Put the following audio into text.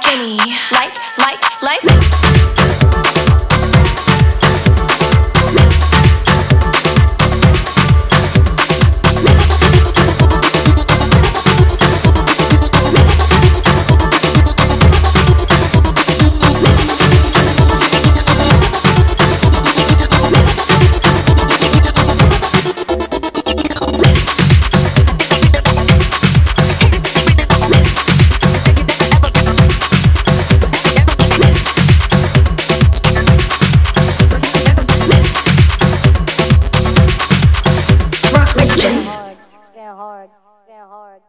like Jenny. Like, like, like. Hard, hard.